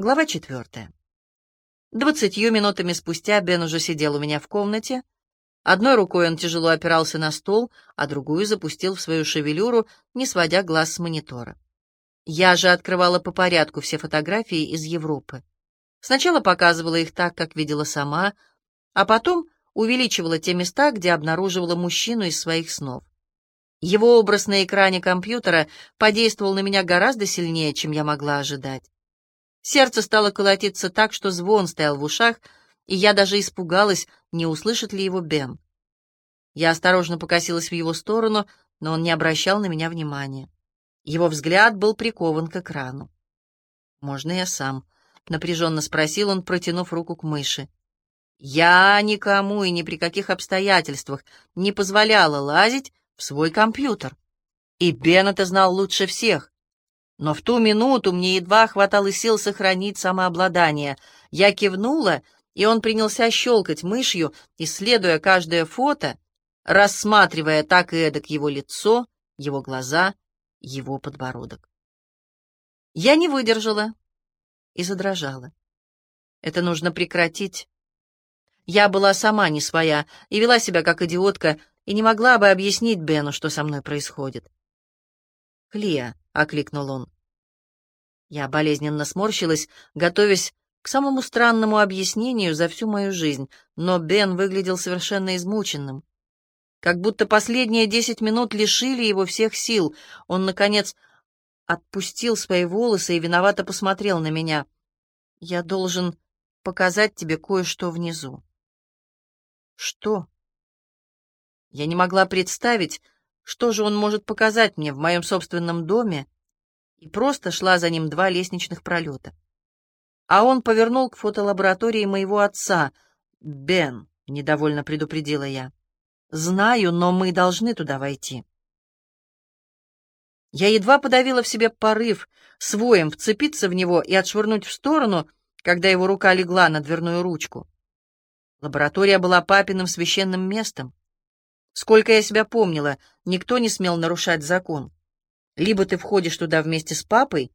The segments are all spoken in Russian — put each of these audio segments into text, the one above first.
Глава четвертая. Двадцатью минутами спустя Бен уже сидел у меня в комнате. Одной рукой он тяжело опирался на стол, а другую запустил в свою шевелюру, не сводя глаз с монитора. Я же открывала по порядку все фотографии из Европы. Сначала показывала их так, как видела сама, а потом увеличивала те места, где обнаруживала мужчину из своих снов. Его образ на экране компьютера подействовал на меня гораздо сильнее, чем я могла ожидать. Сердце стало колотиться так, что звон стоял в ушах, и я даже испугалась, не услышит ли его Бен. Я осторожно покосилась в его сторону, но он не обращал на меня внимания. Его взгляд был прикован к экрану. «Можно я сам?» — напряженно спросил он, протянув руку к мыши. «Я никому и ни при каких обстоятельствах не позволяла лазить в свой компьютер. И Бен это знал лучше всех. Но в ту минуту мне едва хватало сил сохранить самообладание. Я кивнула, и он принялся щелкать мышью, исследуя каждое фото, рассматривая так и эдак его лицо, его глаза, его подбородок. Я не выдержала и задрожала. Это нужно прекратить. Я была сама не своя и вела себя как идиотка, и не могла бы объяснить Бену, что со мной происходит. «Клия», — окликнул он. Я болезненно сморщилась, готовясь к самому странному объяснению за всю мою жизнь, но Бен выглядел совершенно измученным. Как будто последние десять минут лишили его всех сил. Он, наконец, отпустил свои волосы и виновато посмотрел на меня. «Я должен показать тебе кое-что внизу». «Что?» Я не могла представить, что же он может показать мне в моем собственном доме, и просто шла за ним два лестничных пролета. А он повернул к фотолаборатории моего отца. «Бен», — недовольно предупредила я, — «знаю, но мы должны туда войти». Я едва подавила в себе порыв, своем вцепиться в него и отшвырнуть в сторону, когда его рука легла на дверную ручку. Лаборатория была папиным священным местом. Сколько я себя помнила, никто не смел нарушать закон. Либо ты входишь туда вместе с папой,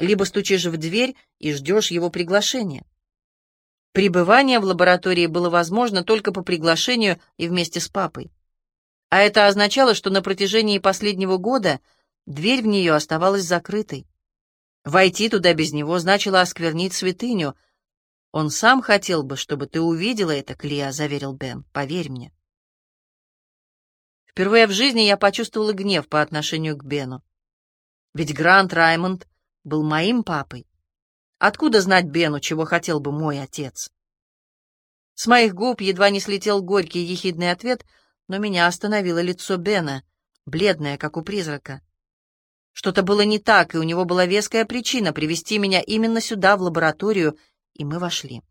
либо стучишь в дверь и ждешь его приглашения. Пребывание в лаборатории было возможно только по приглашению и вместе с папой. А это означало, что на протяжении последнего года дверь в нее оставалась закрытой. Войти туда без него значило осквернить святыню. «Он сам хотел бы, чтобы ты увидела это, Клея», — заверил Бен, — «поверь мне». Впервые в жизни я почувствовала гнев по отношению к Бену. Ведь Грант Раймонд был моим папой. Откуда знать Бену, чего хотел бы мой отец? С моих губ едва не слетел горький ехидный ответ, но меня остановило лицо Бена, бледное, как у призрака. Что-то было не так, и у него была веская причина привести меня именно сюда, в лабораторию, и мы вошли.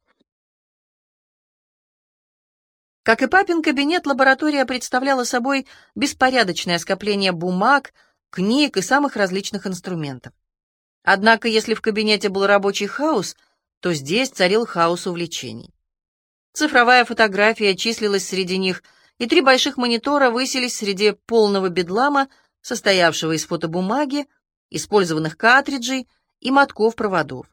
Как и папин кабинет, лаборатория представляла собой беспорядочное скопление бумаг, книг и самых различных инструментов. Однако, если в кабинете был рабочий хаос, то здесь царил хаос увлечений. Цифровая фотография числилась среди них, и три больших монитора высились среди полного бедлама, состоявшего из фотобумаги, использованных картриджей и мотков проводов.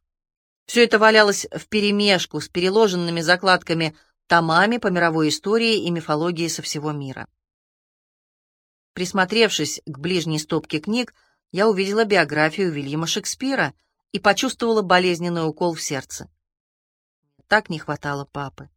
Все это валялось вперемешку с переложенными закладками томами по мировой истории и мифологии со всего мира. Присмотревшись к ближней стопке книг, я увидела биографию Вильяма Шекспира и почувствовала болезненный укол в сердце. Так не хватало папы.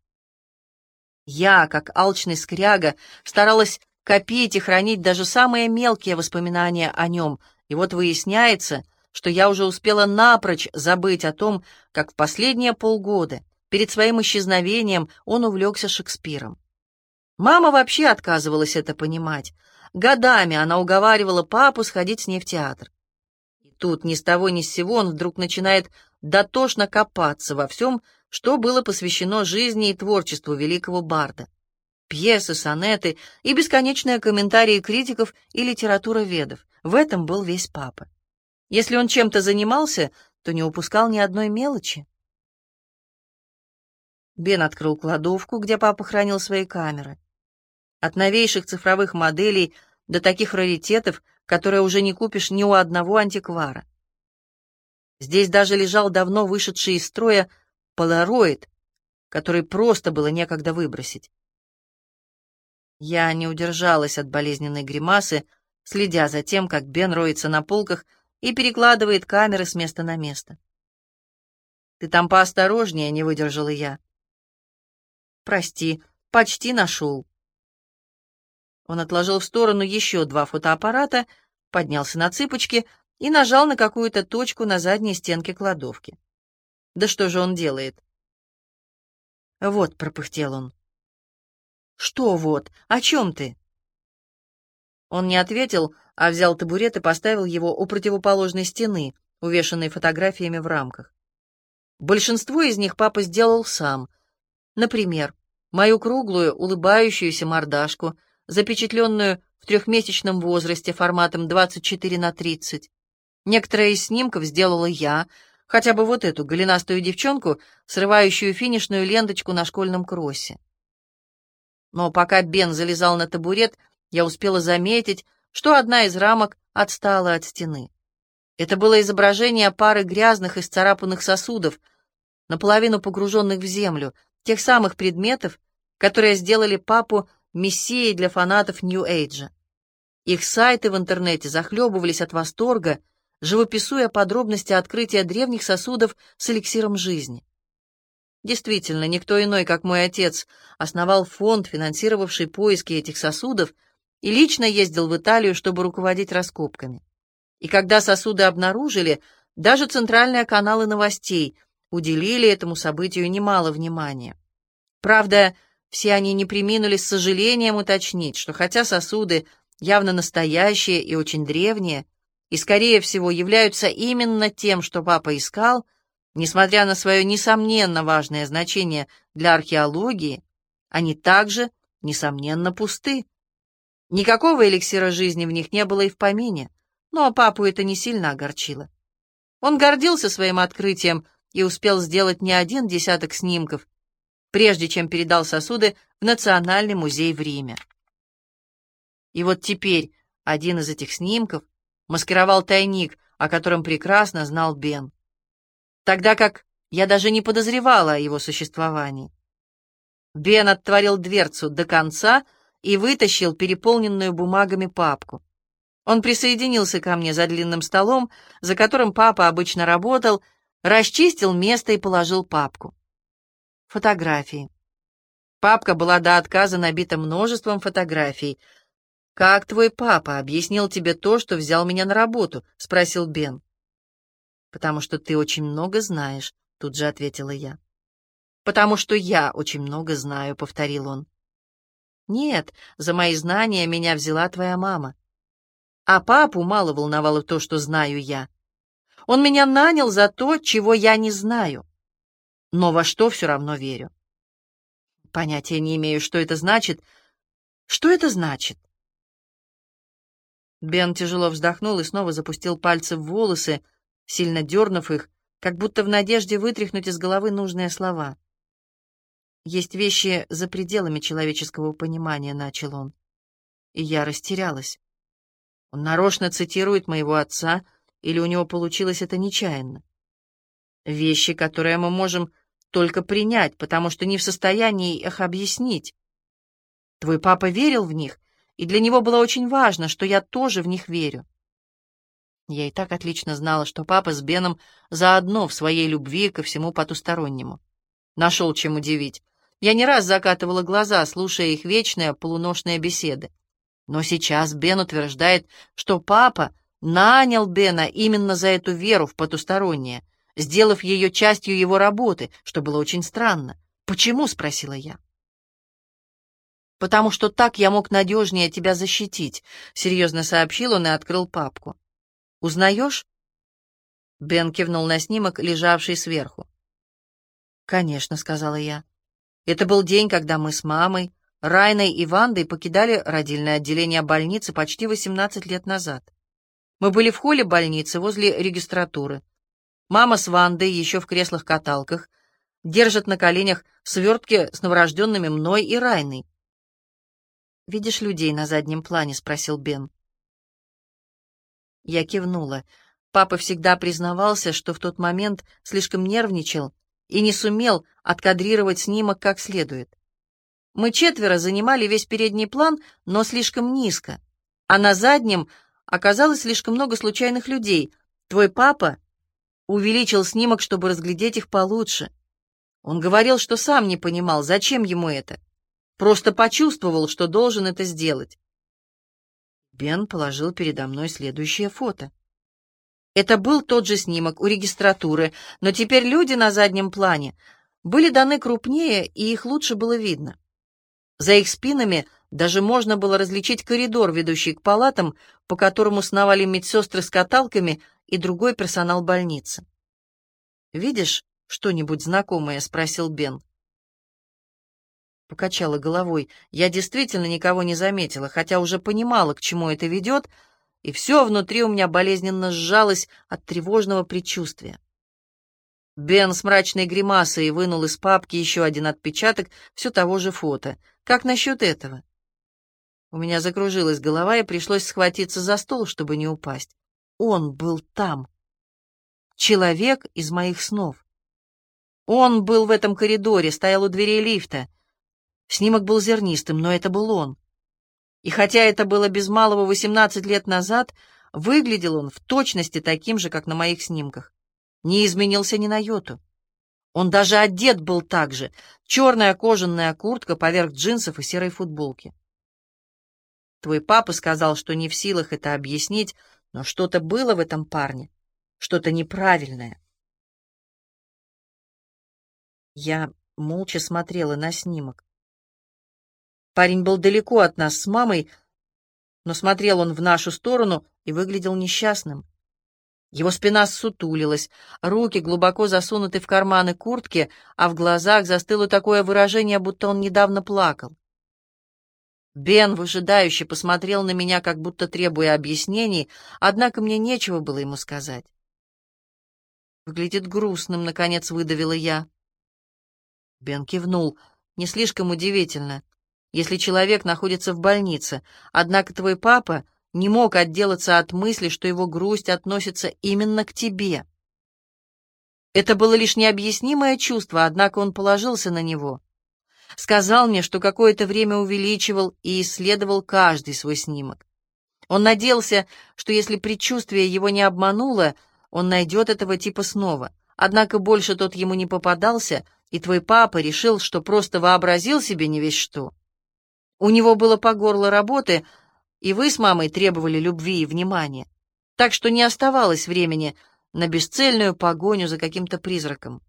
Я, как алчный скряга, старалась копить и хранить даже самые мелкие воспоминания о нем, и вот выясняется, что я уже успела напрочь забыть о том, как в последние полгода Перед своим исчезновением он увлекся Шекспиром. Мама вообще отказывалась это понимать. Годами она уговаривала папу сходить с ней в театр. И тут ни с того ни с сего он вдруг начинает дотошно копаться во всем, что было посвящено жизни и творчеству великого барда. Пьесы, сонеты и бесконечные комментарии критиков и литературоведов. В этом был весь папа. Если он чем-то занимался, то не упускал ни одной мелочи. Бен открыл кладовку, где папа хранил свои камеры. От новейших цифровых моделей до таких раритетов, которые уже не купишь ни у одного антиквара. Здесь даже лежал давно вышедший из строя полароид, который просто было некогда выбросить. Я не удержалась от болезненной гримасы, следя за тем, как Бен роется на полках и перекладывает камеры с места на место. «Ты там поосторожнее», — не выдержала я. «Прости, почти нашел». Он отложил в сторону еще два фотоаппарата, поднялся на цыпочки и нажал на какую-то точку на задней стенке кладовки. Да что же он делает? «Вот», — пропыхтел он. «Что вот? О чем ты?» Он не ответил, а взял табурет и поставил его у противоположной стены, увешанной фотографиями в рамках. Большинство из них папа сделал сам. Например, мою круглую, улыбающуюся мордашку, запечатленную в трехмесячном возрасте форматом 24 на 30. Некоторые из снимков сделала я, хотя бы вот эту голенастую девчонку, срывающую финишную ленточку на школьном кроссе. Но пока Бен залезал на табурет, я успела заметить, что одна из рамок отстала от стены. Это было изображение пары грязных и сцарапанных сосудов, наполовину погруженных в землю, тех самых предметов, которые сделали папу мессией для фанатов Нью-Эйджа. Их сайты в интернете захлебывались от восторга, живописуя подробности открытия древних сосудов с эликсиром жизни. Действительно, никто иной, как мой отец, основал фонд, финансировавший поиски этих сосудов, и лично ездил в Италию, чтобы руководить раскопками. И когда сосуды обнаружили, даже центральные каналы новостей уделили этому событию немало внимания. Правда, все они не приминули с сожалением уточнить, что хотя сосуды явно настоящие и очень древние, и, скорее всего, являются именно тем, что папа искал, несмотря на свое несомненно важное значение для археологии, они также, несомненно, пусты. Никакого эликсира жизни в них не было и в помине, но папу это не сильно огорчило. Он гордился своим открытием и успел сделать не один десяток снимков, прежде чем передал сосуды в Национальный музей в Риме. И вот теперь один из этих снимков маскировал тайник, о котором прекрасно знал Бен. Тогда как я даже не подозревала о его существовании. Бен отворил дверцу до конца и вытащил переполненную бумагами папку. Он присоединился ко мне за длинным столом, за которым папа обычно работал, расчистил место и положил папку. Фотографии. Папка была до отказа набита множеством фотографий. «Как твой папа объяснил тебе то, что взял меня на работу?» — спросил Бен. «Потому что ты очень много знаешь», — тут же ответила я. «Потому что я очень много знаю», — повторил он. «Нет, за мои знания меня взяла твоя мама. А папу мало волновало то, что знаю я. Он меня нанял за то, чего я не знаю, но во что все равно верю. Понятия не имею, что это значит. Что это значит? Бен тяжело вздохнул и снова запустил пальцы в волосы, сильно дернув их, как будто в надежде вытряхнуть из головы нужные слова. «Есть вещи за пределами человеческого понимания», — начал он. И я растерялась. Он нарочно цитирует моего отца, или у него получилось это нечаянно? Вещи, которые мы можем только принять, потому что не в состоянии их объяснить. Твой папа верил в них, и для него было очень важно, что я тоже в них верю. Я и так отлично знала, что папа с Беном заодно в своей любви ко всему потустороннему. Нашел чем удивить. Я не раз закатывала глаза, слушая их вечные полуношные беседы. Но сейчас Бен утверждает, что папа нанял Бена именно за эту веру в потустороннее, сделав ее частью его работы, что было очень странно. «Почему?» — спросила я. «Потому что так я мог надежнее тебя защитить», — серьезно сообщил он и открыл папку. «Узнаешь?» Бен кивнул на снимок, лежавший сверху. «Конечно», — сказала я. «Это был день, когда мы с мамой, Райной и Вандой покидали родильное отделение больницы почти 18 лет назад. Мы были в холле больницы возле регистратуры. Мама с Вандой еще в креслах-каталках держат на коленях свертки с новорожденными мной и Райной. «Видишь людей на заднем плане?» — спросил Бен. Я кивнула. Папа всегда признавался, что в тот момент слишком нервничал и не сумел откадрировать снимок как следует. Мы четверо занимали весь передний план, но слишком низко, а на заднем оказалось слишком много случайных людей. Твой папа увеличил снимок, чтобы разглядеть их получше. Он говорил, что сам не понимал, зачем ему это. Просто почувствовал, что должен это сделать. Бен положил передо мной следующее фото. Это был тот же снимок у регистратуры, но теперь люди на заднем плане были даны крупнее, и их лучше было видно. За их спинами даже можно было различить коридор, ведущий к палатам, по которому сновали медсестры с каталками и другой персонал больницы. «Видишь что-нибудь знакомое?» — спросил Бен. Покачала головой. Я действительно никого не заметила, хотя уже понимала, к чему это ведет — и все внутри у меня болезненно сжалось от тревожного предчувствия. Бен с мрачной гримасой вынул из папки еще один отпечаток все того же фото. Как насчет этого? У меня закружилась голова, и пришлось схватиться за стол, чтобы не упасть. Он был там. Человек из моих снов. Он был в этом коридоре, стоял у дверей лифта. Снимок был зернистым, но это был он. И хотя это было без малого 18 лет назад, выглядел он в точности таким же, как на моих снимках. Не изменился ни на йоту. Он даже одет был так же. Черная кожаная куртка поверх джинсов и серой футболки. Твой папа сказал, что не в силах это объяснить, но что-то было в этом парне, что-то неправильное. Я молча смотрела на снимок. Парень был далеко от нас с мамой, но смотрел он в нашу сторону и выглядел несчастным. Его спина ссутулилась, руки глубоко засунуты в карманы куртки, а в глазах застыло такое выражение, будто он недавно плакал. Бен выжидающе посмотрел на меня, как будто требуя объяснений, однако мне нечего было ему сказать. «Выглядит грустным», — наконец выдавила я. Бен кивнул. «Не слишком удивительно если человек находится в больнице, однако твой папа не мог отделаться от мысли, что его грусть относится именно к тебе. Это было лишь необъяснимое чувство, однако он положился на него. Сказал мне, что какое-то время увеличивал и исследовал каждый свой снимок. Он надеялся, что если предчувствие его не обмануло, он найдет этого типа снова. Однако больше тот ему не попадался, и твой папа решил, что просто вообразил себе не весь что. У него было по горло работы, и вы с мамой требовали любви и внимания, так что не оставалось времени на бесцельную погоню за каким-то призраком.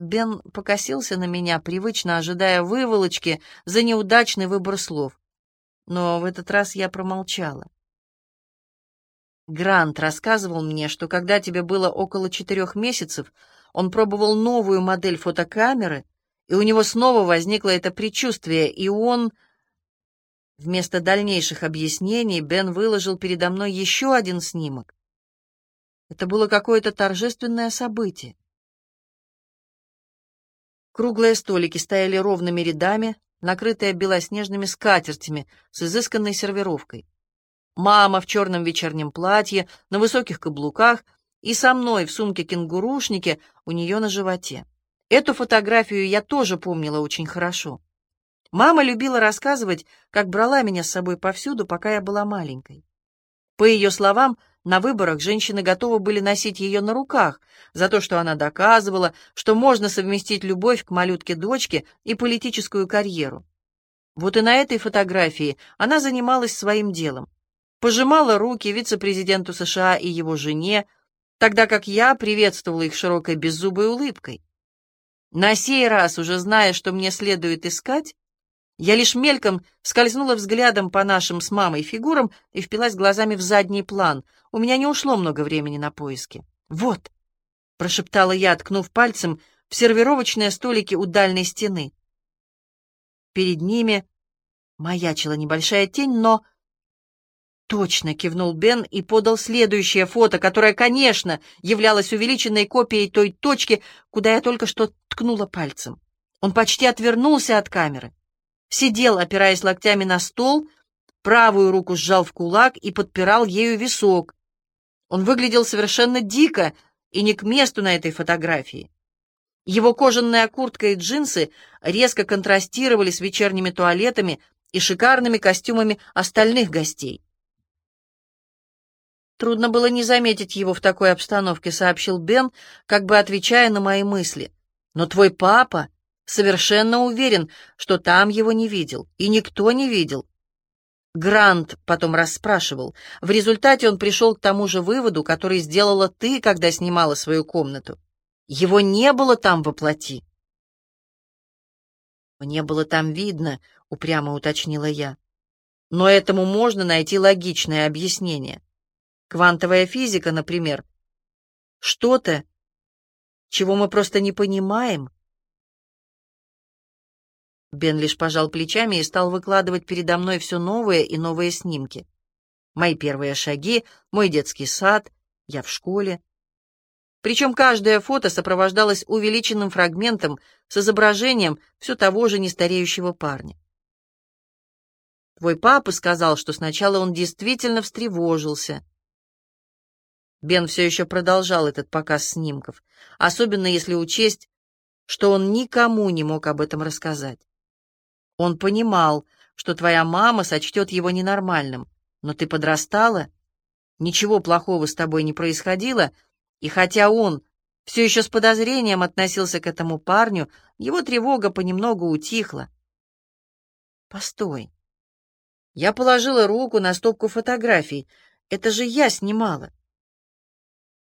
Бен покосился на меня, привычно ожидая выволочки за неудачный выбор слов. Но в этот раз я промолчала. Грант рассказывал мне, что когда тебе было около четырех месяцев, он пробовал новую модель фотокамеры — и у него снова возникло это предчувствие, и он... Вместо дальнейших объяснений Бен выложил передо мной еще один снимок. Это было какое-то торжественное событие. Круглые столики стояли ровными рядами, накрытые белоснежными скатертями с изысканной сервировкой. Мама в черном вечернем платье, на высоких каблуках и со мной в сумке-кенгурушнике у нее на животе. Эту фотографию я тоже помнила очень хорошо. Мама любила рассказывать, как брала меня с собой повсюду, пока я была маленькой. По ее словам, на выборах женщины готовы были носить ее на руках за то, что она доказывала, что можно совместить любовь к малютке-дочке и политическую карьеру. Вот и на этой фотографии она занималась своим делом. Пожимала руки вице-президенту США и его жене, тогда как я приветствовала их широкой беззубой улыбкой. На сей раз, уже зная, что мне следует искать, я лишь мельком скользнула взглядом по нашим с мамой фигурам и впилась глазами в задний план. У меня не ушло много времени на поиски. «Вот!» — прошептала я, ткнув пальцем в сервировочные столики у дальней стены. Перед ними маячила небольшая тень, но «Точно!» — кивнул Бен и подал следующее фото, которое, конечно, являлось увеличенной копией той точки, куда я только что ткнула пальцем. Он почти отвернулся от камеры. Сидел, опираясь локтями на стол, правую руку сжал в кулак и подпирал ею висок. Он выглядел совершенно дико и не к месту на этой фотографии. Его кожаная куртка и джинсы резко контрастировали с вечерними туалетами и шикарными костюмами остальных гостей. Трудно было не заметить его в такой обстановке, сообщил Бен, как бы отвечая на мои мысли. Но твой папа совершенно уверен, что там его не видел, и никто не видел. Грант потом расспрашивал. В результате он пришел к тому же выводу, который сделала ты, когда снимала свою комнату. Его не было там воплоти. «Не было там видно», — упрямо уточнила я. «Но этому можно найти логичное объяснение. Квантовая физика, например. Что-то, чего мы просто не понимаем». Бен лишь пожал плечами и стал выкладывать передо мной все новые и новые снимки. Мои первые шаги, мой детский сад, я в школе. Причем каждое фото сопровождалось увеличенным фрагментом с изображением все того же нестареющего парня. Твой папа сказал, что сначала он действительно встревожился. Бен все еще продолжал этот показ снимков, особенно если учесть, что он никому не мог об этом рассказать. Он понимал, что твоя мама сочтет его ненормальным, но ты подрастала, ничего плохого с тобой не происходило — и хотя он все еще с подозрением относился к этому парню, его тревога понемногу утихла. «Постой». Я положила руку на стопку фотографий. Это же я снимала.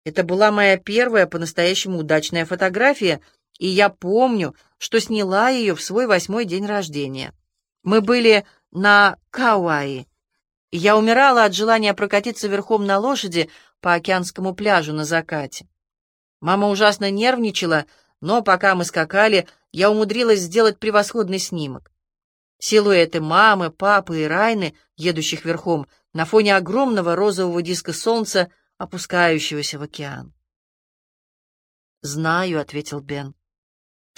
Это была моя первая по-настоящему удачная фотография, и я помню, что сняла ее в свой восьмой день рождения. Мы были на Кауаи, я умирала от желания прокатиться верхом на лошади, по океанскому пляжу на закате. Мама ужасно нервничала, но пока мы скакали, я умудрилась сделать превосходный снимок. Силуэты мамы, папы и Райны, едущих верхом, на фоне огромного розового диска солнца, опускающегося в океан. «Знаю», — ответил Бен.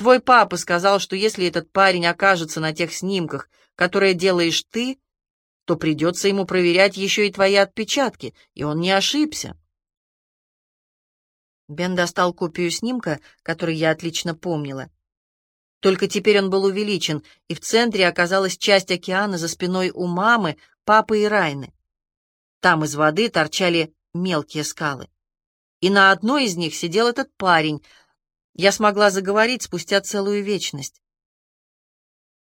«Твой папа сказал, что если этот парень окажется на тех снимках, которые делаешь ты, то придется ему проверять еще и твои отпечатки, и он не ошибся. Бен достал копию снимка, который я отлично помнила. Только теперь он был увеличен, и в центре оказалась часть океана за спиной у мамы, папы и Райны. Там из воды торчали мелкие скалы. И на одной из них сидел этот парень. Я смогла заговорить спустя целую вечность.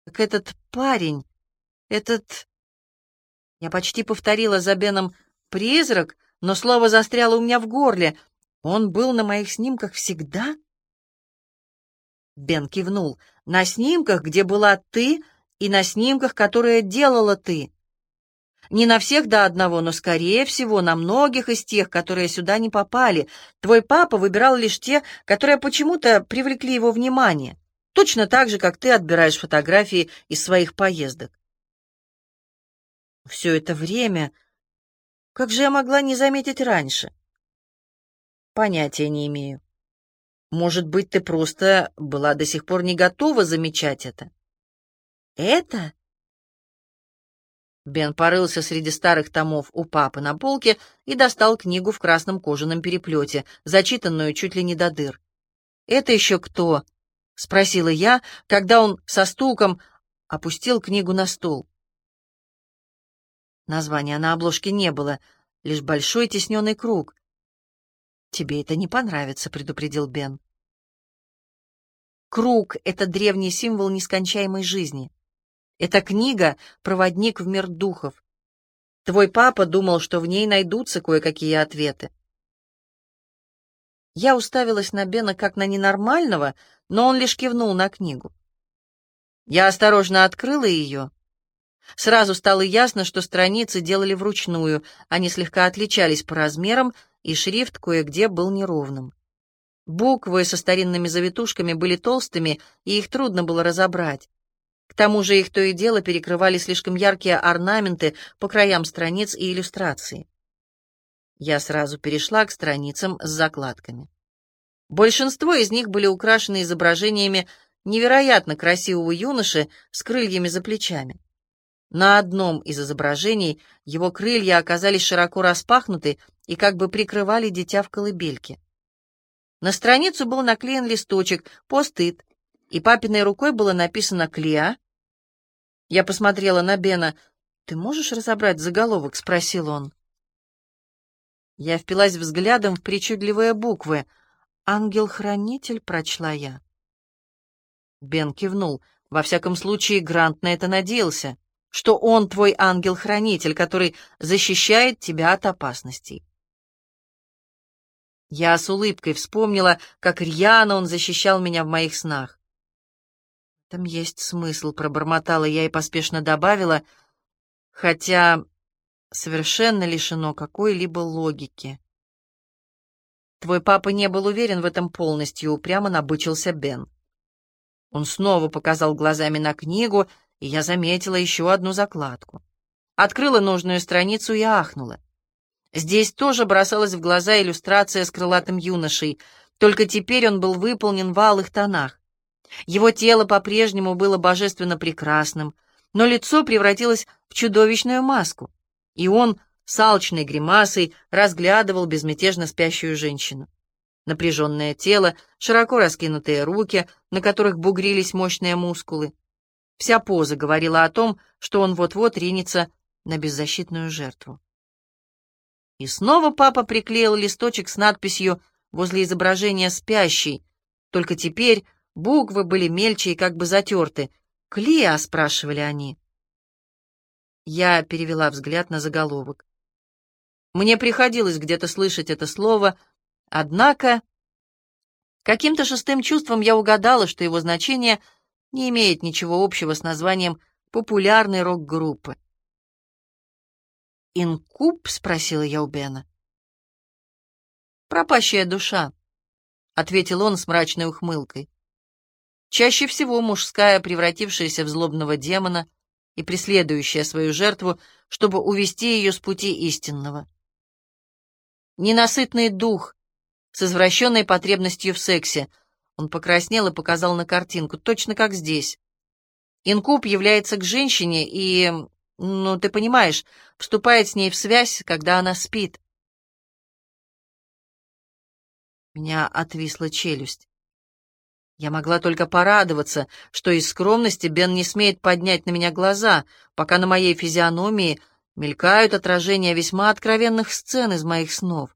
Так этот парень, этот... Я почти повторила за Беном «призрак», но слово застряло у меня в горле. Он был на моих снимках всегда? Бен кивнул. На снимках, где была ты, и на снимках, которые делала ты. Не на всех до одного, но, скорее всего, на многих из тех, которые сюда не попали. Твой папа выбирал лишь те, которые почему-то привлекли его внимание. Точно так же, как ты отбираешь фотографии из своих поездок. Все это время... Как же я могла не заметить раньше? Понятия не имею. Может быть, ты просто была до сих пор не готова замечать это? Это? Бен порылся среди старых томов у папы на полке и достал книгу в красном кожаном переплете, зачитанную чуть ли не до дыр. «Это еще кто?» — спросила я, когда он со стуком опустил книгу на стол. Названия на обложке не было, лишь большой тесненный круг. «Тебе это не понравится», — предупредил Бен. Круг — это древний символ нескончаемой жизни. Эта книга — проводник в мир духов. Твой папа думал, что в ней найдутся кое-какие ответы. Я уставилась на Бена как на ненормального, но он лишь кивнул на книгу. Я осторожно открыла ее Сразу стало ясно, что страницы делали вручную, они слегка отличались по размерам, и шрифт кое-где был неровным. Буквы со старинными завитушками были толстыми, и их трудно было разобрать. Тому же их то и дело перекрывали слишком яркие орнаменты по краям страниц и иллюстраций. Я сразу перешла к страницам с закладками. Большинство из них были украшены изображениями невероятно красивого юноши с крыльями за плечами. На одном из изображений его крылья оказались широко распахнуты, и как бы прикрывали дитя в колыбельке. На страницу был наклеен листочек, постыд, и папиной рукой было написано «Клеа». Я посмотрела на Бена. «Ты можешь разобрать заголовок?» — спросил он. Я впилась взглядом в причудливые буквы. «Ангел-хранитель», — прочла я. Бен кивнул. Во всяком случае, Грант на это надеялся, что он твой ангел-хранитель, который защищает тебя от опасностей. Я с улыбкой вспомнила, как рьяно он защищал меня в моих снах. «Там есть смысл», — пробормотала я и поспешно добавила, хотя совершенно лишено какой-либо логики. «Твой папа не был уверен в этом полностью», — упрямо набычился Бен. Он снова показал глазами на книгу, и я заметила еще одну закладку. Открыла нужную страницу и ахнула. Здесь тоже бросалась в глаза иллюстрация с крылатым юношей, только теперь он был выполнен в алых тонах. Его тело по-прежнему было божественно прекрасным, но лицо превратилось в чудовищную маску, и он с алчной гримасой разглядывал безмятежно спящую женщину. Напряженное тело, широко раскинутые руки, на которых бугрились мощные мускулы. Вся поза говорила о том, что он вот-вот ринется на беззащитную жертву. И снова папа приклеил листочек с надписью возле изображения спящей, только теперь буквы были мельче и как бы затерты. «Клеа?» — спрашивали они. Я перевела взгляд на заголовок. Мне приходилось где-то слышать это слово, однако каким-то шестым чувством я угадала, что его значение не имеет ничего общего с названием популярной рок-группы. «Инкуб?» — спросила я у Бена. «Пропащая душа», — ответил он с мрачной ухмылкой. «Чаще всего мужская, превратившаяся в злобного демона и преследующая свою жертву, чтобы увести ее с пути истинного. Ненасытный дух с извращенной потребностью в сексе. Он покраснел и показал на картинку, точно как здесь. Инкуб является к женщине и ну, ты понимаешь, вступает с ней в связь, когда она спит. Меня отвисла челюсть. Я могла только порадоваться, что из скромности Бен не смеет поднять на меня глаза, пока на моей физиономии мелькают отражения весьма откровенных сцен из моих снов.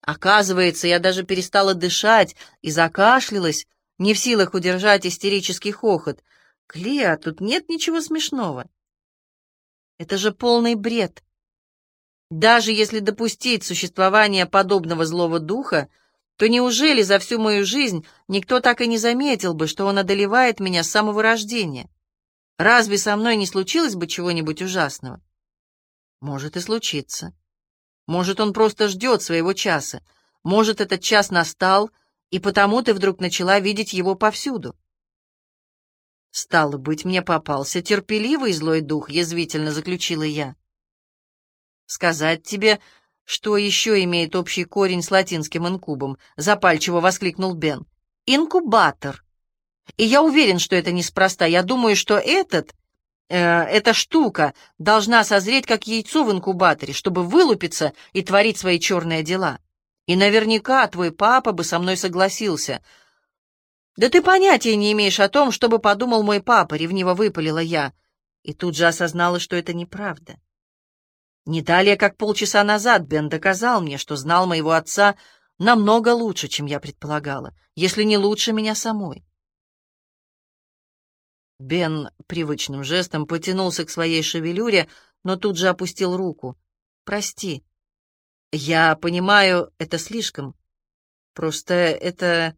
Оказывается, я даже перестала дышать и закашлялась, не в силах удержать истерический хохот. «Клеа, тут нет ничего смешного». Это же полный бред. Даже если допустить существование подобного злого духа, то неужели за всю мою жизнь никто так и не заметил бы, что он одолевает меня с самого рождения? Разве со мной не случилось бы чего-нибудь ужасного? Может и случиться. Может, он просто ждет своего часа. Может, этот час настал, и потому ты вдруг начала видеть его повсюду. «Стало быть, мне попался терпеливый злой дух», — язвительно заключила я. «Сказать тебе, что еще имеет общий корень с латинским инкубом», — запальчиво воскликнул Бен. «Инкубатор. И я уверен, что это неспроста. Я думаю, что этот, э, эта штука должна созреть как яйцо в инкубаторе, чтобы вылупиться и творить свои черные дела. И наверняка твой папа бы со мной согласился». «Да ты понятия не имеешь о том, что бы подумал мой папа», — ревниво выпалила я, и тут же осознала, что это неправда. Не далее, как полчаса назад, Бен доказал мне, что знал моего отца намного лучше, чем я предполагала, если не лучше меня самой. Бен привычным жестом потянулся к своей шевелюре, но тут же опустил руку. «Прости. Я понимаю, это слишком. Просто это...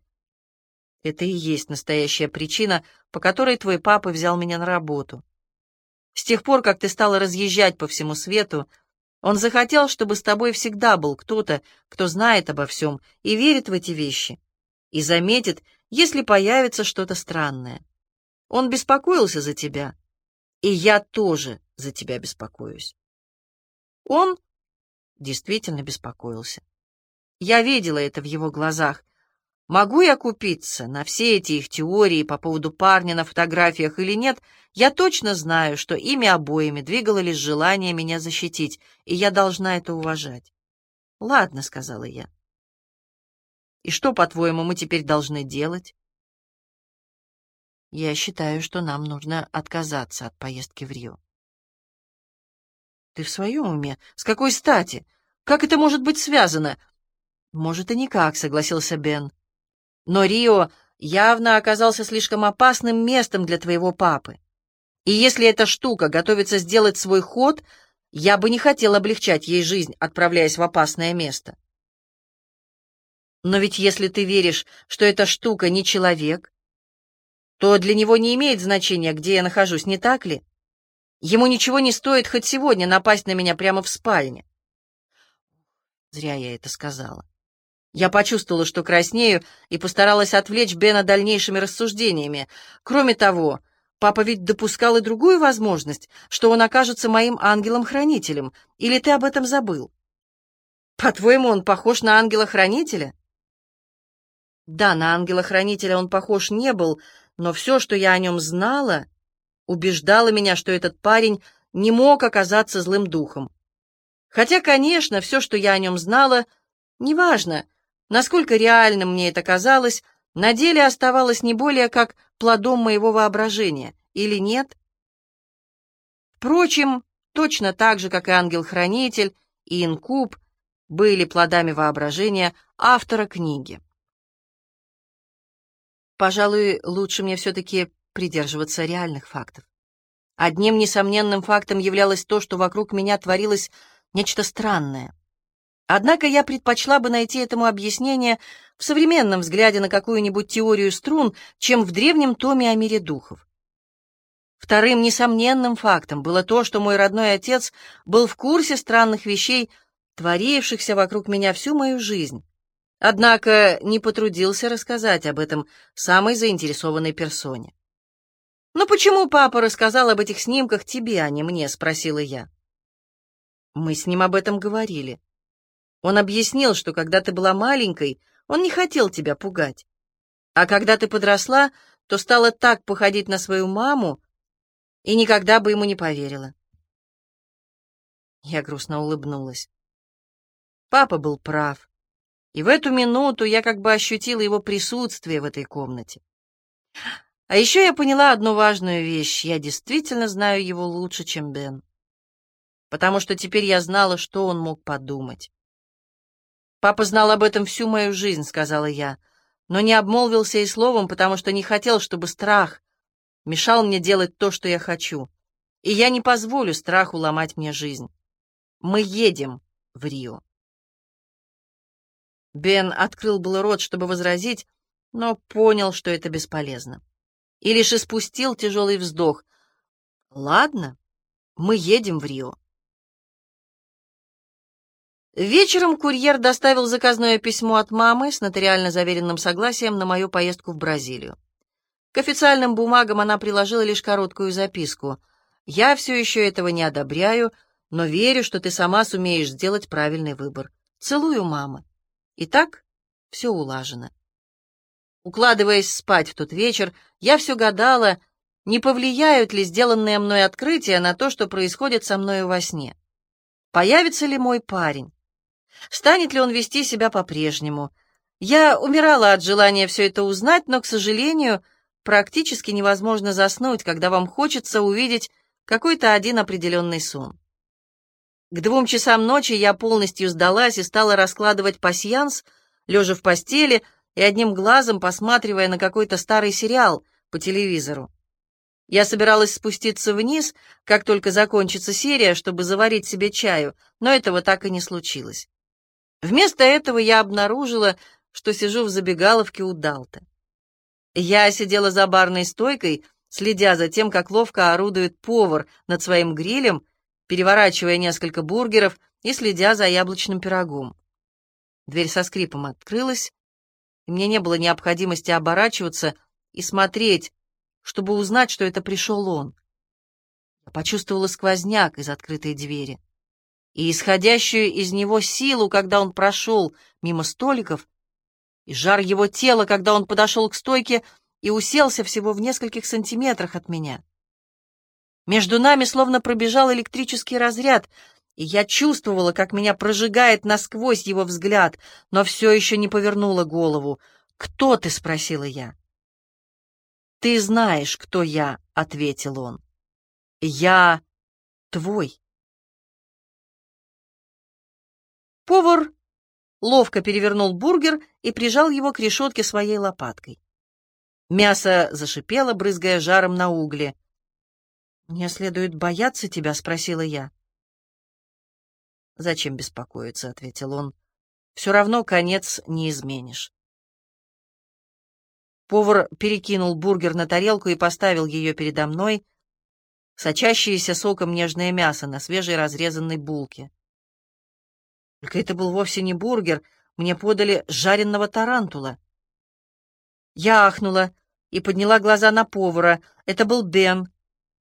Это и есть настоящая причина, по которой твой папа взял меня на работу. С тех пор, как ты стала разъезжать по всему свету, он захотел, чтобы с тобой всегда был кто-то, кто знает обо всем и верит в эти вещи, и заметит, если появится что-то странное. Он беспокоился за тебя, и я тоже за тебя беспокоюсь. Он действительно беспокоился. Я видела это в его глазах, Могу я купиться на все эти их теории по поводу парня на фотографиях или нет, я точно знаю, что ими обоими двигало лишь желание меня защитить, и я должна это уважать. «Ладно», — сказала я. «И что, по-твоему, мы теперь должны делать?» «Я считаю, что нам нужно отказаться от поездки в Рио». «Ты в своем уме? С какой стати? Как это может быть связано?» «Может, и никак», — согласился Бен. «Но Рио явно оказался слишком опасным местом для твоего папы. И если эта штука готовится сделать свой ход, я бы не хотел облегчать ей жизнь, отправляясь в опасное место. Но ведь если ты веришь, что эта штука не человек, то для него не имеет значения, где я нахожусь, не так ли? Ему ничего не стоит хоть сегодня напасть на меня прямо в спальне. Зря я это сказала. Я почувствовала, что краснею, и постаралась отвлечь Бена дальнейшими рассуждениями. Кроме того, папа ведь допускал и другую возможность, что он окажется моим ангелом-хранителем. Или ты об этом забыл? По-твоему, он похож на ангела-хранителя? Да, на ангела-хранителя он похож не был, но все, что я о нем знала, убеждало меня, что этот парень не мог оказаться злым духом. Хотя, конечно, все, что я о нем знала, неважно, Насколько реальным мне это казалось, на деле оставалось не более как плодом моего воображения, или нет? Впрочем, точно так же, как и ангел-хранитель и инкуб, были плодами воображения автора книги. Пожалуй, лучше мне все-таки придерживаться реальных фактов. Одним несомненным фактом являлось то, что вокруг меня творилось нечто странное. Однако я предпочла бы найти этому объяснение в современном взгляде на какую-нибудь теорию струн, чем в древнем томе о мире духов. Вторым несомненным фактом было то, что мой родной отец был в курсе странных вещей, творившихся вокруг меня всю мою жизнь, однако не потрудился рассказать об этом самой заинтересованной персоне. «Но почему папа рассказал об этих снимках тебе, а не мне?» — спросила я. Мы с ним об этом говорили. Он объяснил, что когда ты была маленькой, он не хотел тебя пугать. А когда ты подросла, то стала так походить на свою маму, и никогда бы ему не поверила. Я грустно улыбнулась. Папа был прав. И в эту минуту я как бы ощутила его присутствие в этой комнате. А еще я поняла одну важную вещь. Я действительно знаю его лучше, чем Бен. Потому что теперь я знала, что он мог подумать. «Папа знал об этом всю мою жизнь», — сказала я, но не обмолвился и словом, потому что не хотел, чтобы страх мешал мне делать то, что я хочу. И я не позволю страху ломать мне жизнь. Мы едем в Рио. Бен открыл был рот, чтобы возразить, но понял, что это бесполезно. И лишь испустил тяжелый вздох. «Ладно, мы едем в Рио». Вечером курьер доставил заказное письмо от мамы с нотариально заверенным согласием на мою поездку в Бразилию. К официальным бумагам она приложила лишь короткую записку. «Я все еще этого не одобряю, но верю, что ты сама сумеешь сделать правильный выбор. Целую, мама». Итак, все улажено. Укладываясь спать в тот вечер, я все гадала, не повлияют ли сделанные мной открытия на то, что происходит со мною во сне. Появится ли мой парень? Станет ли он вести себя по-прежнему? Я умирала от желания все это узнать, но, к сожалению, практически невозможно заснуть, когда вам хочется увидеть какой-то один определенный сон. К двум часам ночи я полностью сдалась и стала раскладывать пасьянс, лежа в постели и одним глазом посматривая на какой-то старый сериал по телевизору. Я собиралась спуститься вниз, как только закончится серия, чтобы заварить себе чаю, но этого так и не случилось. Вместо этого я обнаружила, что сижу в забегаловке у Далта. Я сидела за барной стойкой, следя за тем, как ловко орудует повар над своим грилем, переворачивая несколько бургеров и следя за яблочным пирогом. Дверь со скрипом открылась, и мне не было необходимости оборачиваться и смотреть, чтобы узнать, что это пришел он. Я почувствовала сквозняк из открытой двери и исходящую из него силу, когда он прошел мимо столиков, и жар его тела, когда он подошел к стойке и уселся всего в нескольких сантиметрах от меня. Между нами словно пробежал электрический разряд, и я чувствовала, как меня прожигает насквозь его взгляд, но все еще не повернула голову. «Кто ты?» — спросила я. «Ты знаешь, кто я», — ответил он. «Я твой». Повар ловко перевернул бургер и прижал его к решетке своей лопаткой. Мясо зашипело, брызгая жаром на угле. «Мне следует бояться тебя?» — спросила я. «Зачем беспокоиться?» — ответил он. «Все равно конец не изменишь». Повар перекинул бургер на тарелку и поставил ее передо мной, сочащееся соком нежное мясо на свежей разрезанной булке. Только это был вовсе не бургер, мне подали жареного тарантула. Я ахнула и подняла глаза на повара. Это был Бен,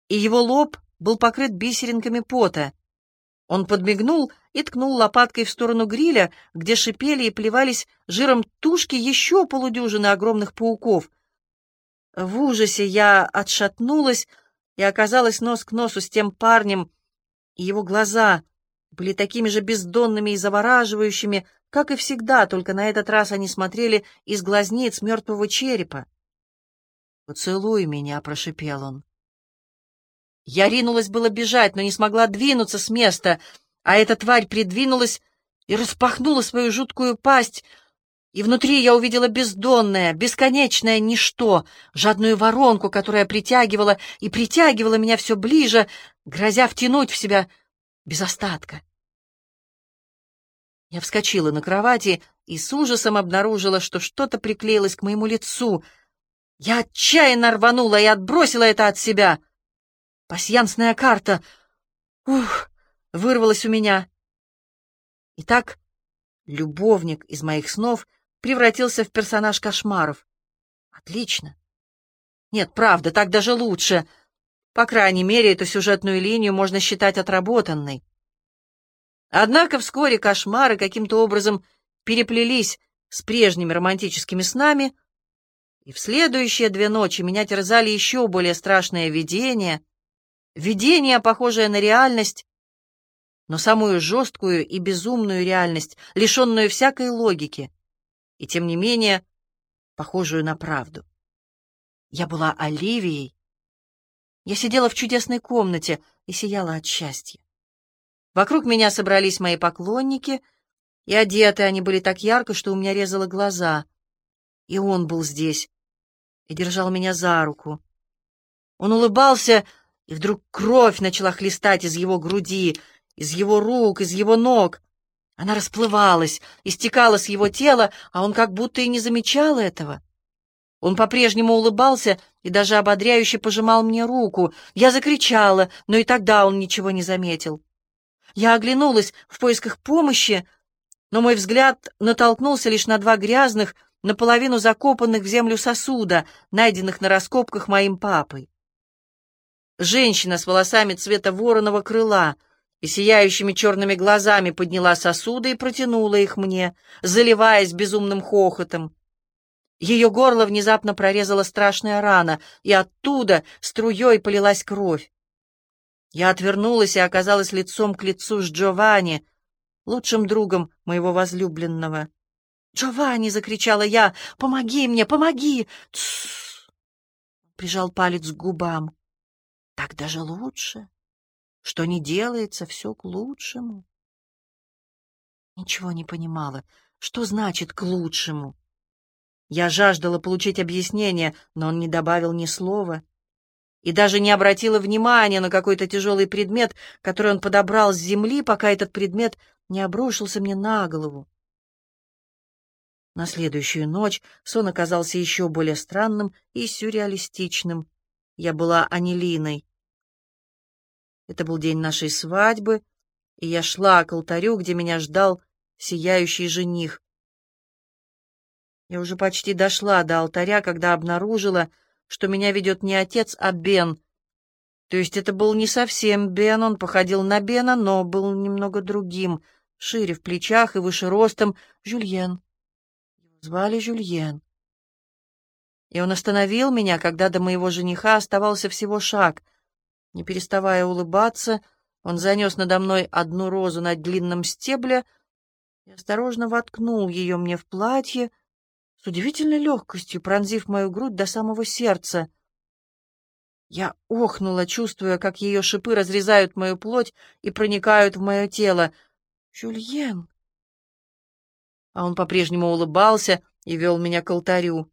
и его лоб был покрыт бисеринками пота. Он подмигнул и ткнул лопаткой в сторону гриля, где шипели и плевались жиром тушки еще полудюжины огромных пауков. В ужасе я отшатнулась и оказалась нос к носу с тем парнем, и его глаза были такими же бездонными и завораживающими, как и всегда, только на этот раз они смотрели из глазниц мертвого черепа. «Поцелуй меня», — прошипел он. Я ринулась было бежать, но не смогла двинуться с места, а эта тварь придвинулась и распахнула свою жуткую пасть, и внутри я увидела бездонное, бесконечное ничто, жадную воронку, которая притягивала и притягивала меня все ближе, грозя втянуть в себя без остатка. Я вскочила на кровати и с ужасом обнаружила, что что-то приклеилось к моему лицу. Я отчаянно рванула и отбросила это от себя — Пасьянсная карта! Ух! Вырвалась у меня. Итак, любовник из моих снов превратился в персонаж кошмаров. Отлично. Нет, правда, так даже лучше. По крайней мере, эту сюжетную линию можно считать отработанной. Однако вскоре кошмары каким-то образом переплелись с прежними романтическими снами, и в следующие две ночи меня терзали еще более страшные видения — Видение, похожее на реальность, но самую жесткую и безумную реальность, лишенную всякой логики, и, тем не менее, похожую на правду. Я была Оливией. Я сидела в чудесной комнате и сияла от счастья. Вокруг меня собрались мои поклонники, и одеты они были так ярко, что у меня резало глаза. И он был здесь и держал меня за руку. Он улыбался, и вдруг кровь начала хлестать из его груди, из его рук, из его ног. Она расплывалась, истекала с его тела, а он как будто и не замечал этого. Он по-прежнему улыбался и даже ободряюще пожимал мне руку. Я закричала, но и тогда он ничего не заметил. Я оглянулась в поисках помощи, но мой взгляд натолкнулся лишь на два грязных, наполовину закопанных в землю сосуда, найденных на раскопках моим папой. Женщина с волосами цвета вороного крыла и сияющими черными глазами подняла сосуды и протянула их мне, заливаясь безумным хохотом. Ее горло внезапно прорезала страшная рана, и оттуда струей полилась кровь. Я отвернулась и оказалась лицом к лицу с Джованни, лучшим другом моего возлюбленного. «Джованни!» — закричала я. «Помоги мне, помоги!» Тссс! Прижал палец к губам. Так даже лучше. Что не делается, все к лучшему. Ничего не понимала. Что значит «к лучшему»? Я жаждала получить объяснение, но он не добавил ни слова. И даже не обратила внимания на какой-то тяжелый предмет, который он подобрал с земли, пока этот предмет не обрушился мне на голову. На следующую ночь сон оказался еще более странным и сюрреалистичным. Я была Анилиной. Это был день нашей свадьбы, и я шла к алтарю, где меня ждал сияющий жених. Я уже почти дошла до алтаря, когда обнаружила, что меня ведет не отец, а Бен. То есть это был не совсем Бен, он походил на Бена, но был немного другим, шире в плечах и выше ростом, Жюльен. Его звали Жюльен. И он остановил меня, когда до моего жениха оставался всего шаг. Не переставая улыбаться, Он занес надо мной одну розу на длинном стебле и осторожно воткнул ее мне в платье, с удивительной легкостью пронзив мою грудь до самого сердца. Я охнула, чувствуя, как ее шипы разрезают мою плоть и проникают в мое тело. «Жюльен!» А он по-прежнему улыбался и вел меня к алтарю.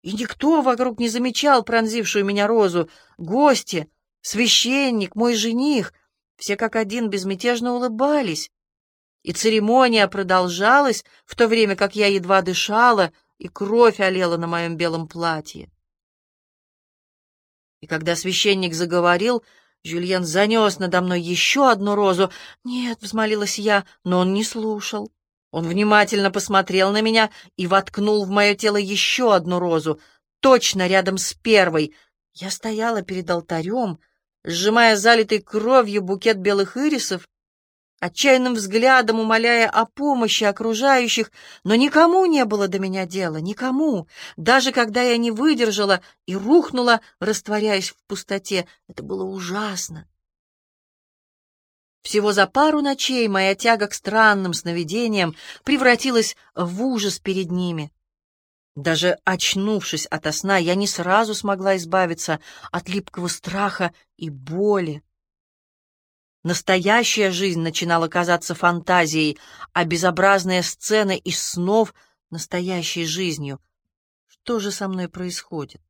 И никто вокруг не замечал пронзившую меня розу. Гости, священник, мой жених — все как один безмятежно улыбались. И церемония продолжалась, в то время как я едва дышала, и кровь олела на моем белом платье. И когда священник заговорил, Жюльен занес надо мной еще одну розу. «Нет», — взмолилась я, но он не слушал. Он внимательно посмотрел на меня и воткнул в мое тело еще одну розу, точно рядом с первой. Я стояла перед алтарем, сжимая залитый кровью букет белых ирисов, отчаянным взглядом умоляя о помощи окружающих, но никому не было до меня дела, никому, даже когда я не выдержала и рухнула, растворяясь в пустоте. Это было ужасно. Всего за пару ночей моя тяга к странным сновидениям превратилась в ужас перед ними. Даже очнувшись ото сна, я не сразу смогла избавиться от липкого страха и боли. Настоящая жизнь начинала казаться фантазией, а безобразные сцены из снов — настоящей жизнью. Что же со мной происходит?